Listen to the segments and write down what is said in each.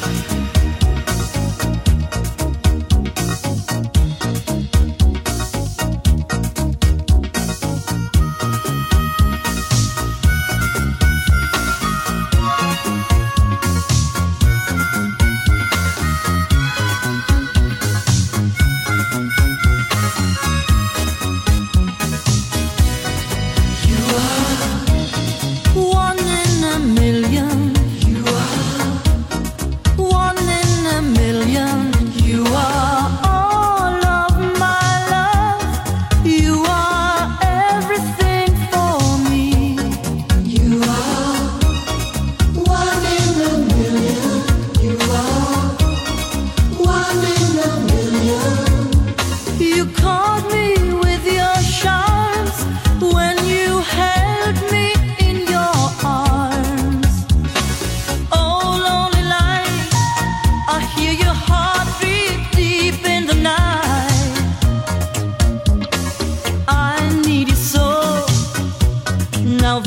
Bye.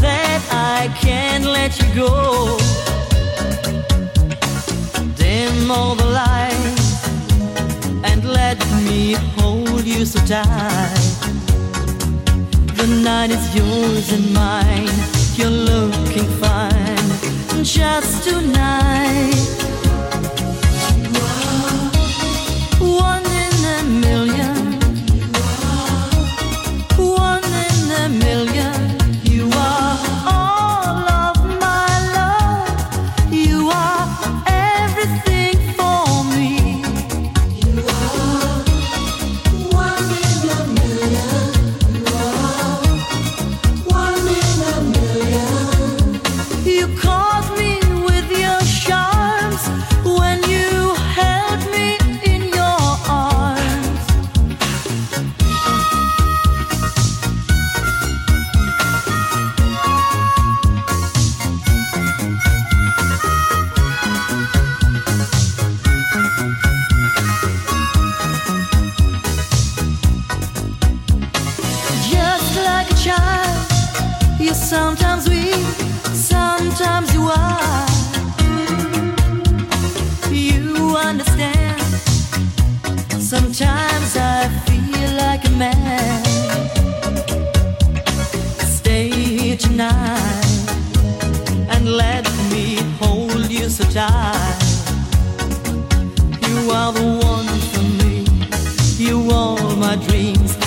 that I can't let you go. Dim all the lights and let me hold you so tight. The night is yours and mine. You're looking fine just tonight. child. You're sometimes weak, sometimes you are. You understand. Sometimes I feel like a man. Stay here tonight and let me hold you so tight. You are the one for me. You are my dreams.